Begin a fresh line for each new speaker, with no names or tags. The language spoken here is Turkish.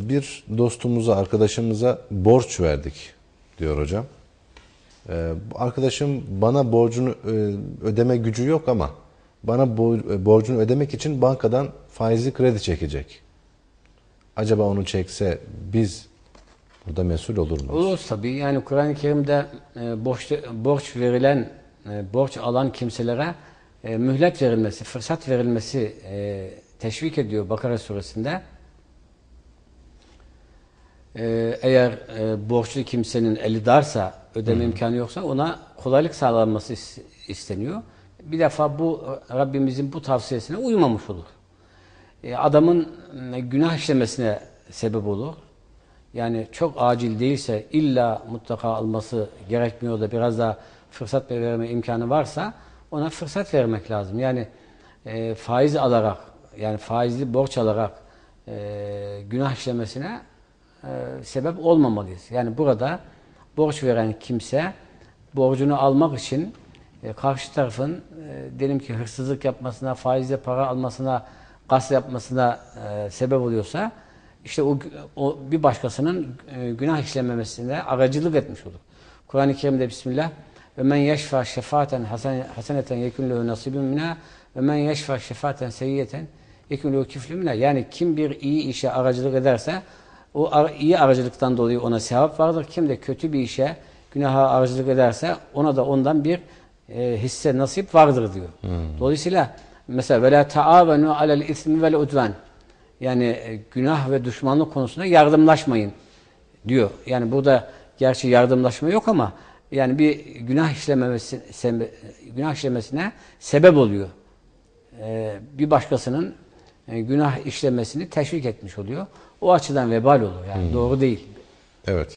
bir dostumuza, arkadaşımıza borç verdik diyor hocam. Ee, arkadaşım bana borcunu e, ödeme gücü yok ama bana bo- borcunu ödemek için bankadan faizli kredi çekecek. Acaba onu çekse biz burada mesul olur muyuz?
Olur tabii. Yani Kur'an-ı Kerim'de e, borç, borç verilen, e, borç alan kimselere mühlet verilmesi, fırsat verilmesi teşvik ediyor Bakara suresinde. E, eğer e, borçlu kimsenin eli darsa, ödeme imkanı yoksa ona kolaylık sağlanması is- isteniyor. Bir defa bu Rabbimizin bu tavsiyesine uymamış olur. E, adamın e, günah işlemesine sebep olur. Yani çok acil değilse illa mutlaka alması gerekmiyor da biraz daha fırsat verme imkanı varsa ona fırsat vermek lazım. Yani e, faiz alarak yani faizli borç alarak e, günah işlemesine e, sebep olmamalıyız. Yani burada borç veren kimse borcunu almak için e, karşı tarafın e, diyelim ki hırsızlık yapmasına, faizle para almasına, gasp yapmasına e, sebep oluyorsa işte o, o bir başkasının günah işlememesine aracılık etmiş olur. Kur'an-ı Kerim'de Bismillah ve men yeşfa şefaaten hasen- haseneten yekun lehu nasibun minha ve men yeşfa şefaaten seyyiyeten yekun lehu kiflun minha. Yani kim bir iyi işe aracılık ederse o iyi aracılıktan dolayı ona sevap vardır. Kim de kötü bir işe günaha aracılık ederse ona da ondan bir e, hisse nasip vardır diyor. Dolayısıyla mesela ve la taavenu alel ismi vel udvan. Yani e, günah ve düşmanlık konusunda yardımlaşmayın diyor. Yani burada gerçi yardımlaşma yok ama yani bir günah işlememesi sebe- günah işlemesine sebep oluyor. Ee, bir başkasının e, günah işlemesini teşvik etmiş oluyor. O açıdan vebal olur. Yani doğru değil.
Evet.